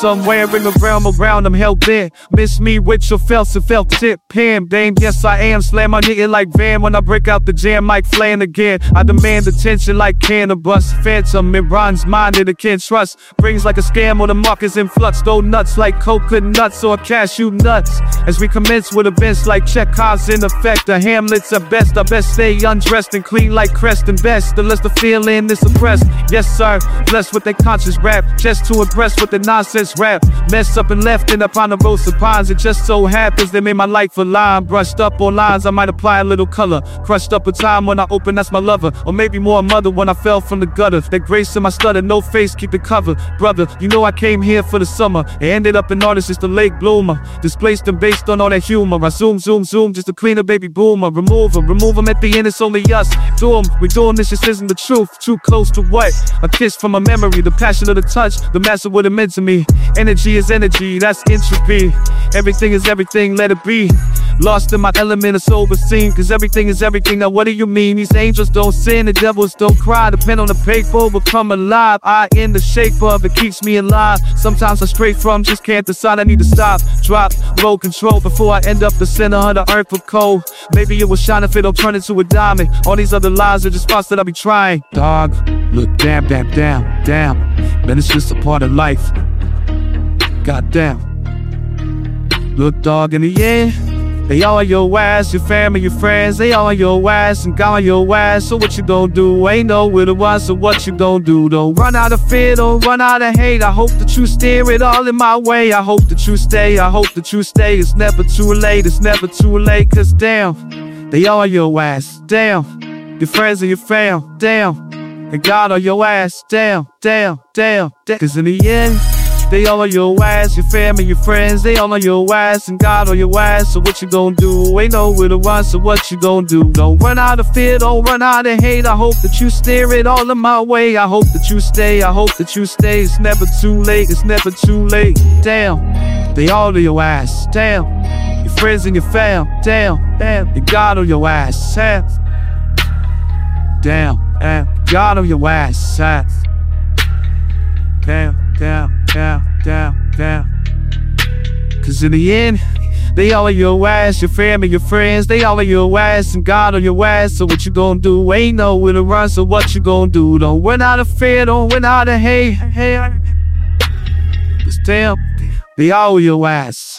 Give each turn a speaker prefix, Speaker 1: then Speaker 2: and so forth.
Speaker 1: Somewhere in the realm around, I'm hell bent. Miss me with your felt and felt tip. Pam, dame, yes I am. Slam my nigga like Van when I break out the jam like Flan again. I demand attention like cannabis. Phantom in Ron's mind that I can't trust. Brings like a scam on the markets in flux. Throw nuts like coconut nuts or cashew nuts. As we commence with events like Chekhov's in effect. The Hamlets are best. I best stay undressed and clean like Crest and best. Unless the feeling is suppressed. Yes, sir. Blessed with their conscious rap. Just to impress with the nonsense rap. Messed up and left in upon the roast of pines. It just so happens they made my life a line. Brushed up on lines, I might apply a little color. Crushed up a time when I open, that's my lover. Or maybe more a mother when I fell from the gutter. That grace in my stutter, no face, keep it covered. Brother, you know I came here for the summer. It ended up an artist, it's the late bloomer. Displaced and based on all that humor. I zoom, zoom, zoom, just to clean a baby boomer. Remove him, remove at the end, it's only us. Do we doing this, just isn't the truth. Too close to what? A kiss from a memory, the passion of the touch, the master what it meant to me. Energy is energy, that's entropy. Everything is everything, let it be. Lost in my element of sober scene, cause everything is everything. Now, what do you mean? These angels don't sin, the devils don't cry. The pen on the paper will come alive. I in the shape of it keeps me alive. Sometimes I straight from, just can't decide. I need to stop, drop, roll control before I end up the center of the earth of cold. Maybe it will shine if it don't turn into a diamond. All these other lies are just spots that I be trying. Dog, look, damn, damn, damn, damn. Man, it's just a part of life. Goddamn. Look, dog, in the end, they all are your ass, your family, your friends, they all are your ass and got on your ass. So what you gon' do? Ain't no with the one, so what you gon' do? Don't run out of fear, don't run out of hate. I hope that you steer it all in my way. I hope that you stay, I hope that you stay. It's never too late, it's never too late, cause damn, they all are your ass, damn. Your friends and your fam, damn. And God on your ass, damn, damn, damn, damn. Cause in the end, they all on your ass, your family, your friends, they all on your ass, and God on your ass. So what you gonna do? Ain't no with the run, so what you gonna do? Don't run out of fear, don't run out of hate. I hope that you steer it all in my way. I hope that you stay, I hope that you stay. It's never too late, it's never too late. Damn, they all on your ass, damn. Your friends and your fam, damn, damn. And God on your ass, damn. Damn, damn. God on your ass. Damn, Cause in the end, they all on your ass, your family, your friends, they all on your ass, and God on your ass. So what you gonna do? Ain't no nowhere to run, so what you gonna do? Don't run out of fear, don't run out of hate. Hey, Cause damn, they all your ass.